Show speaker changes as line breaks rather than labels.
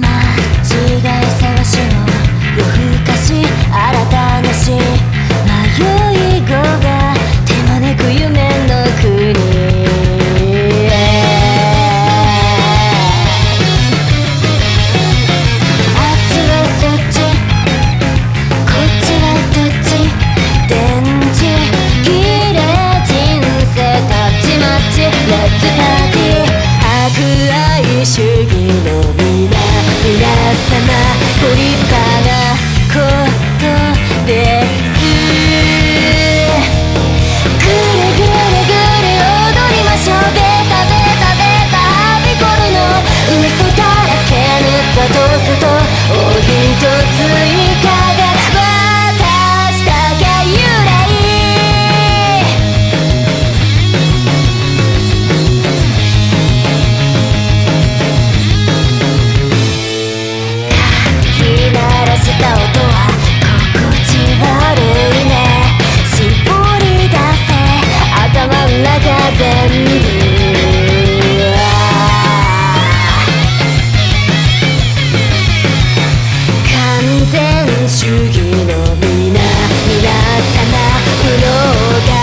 my 主義の皆皆様苦老が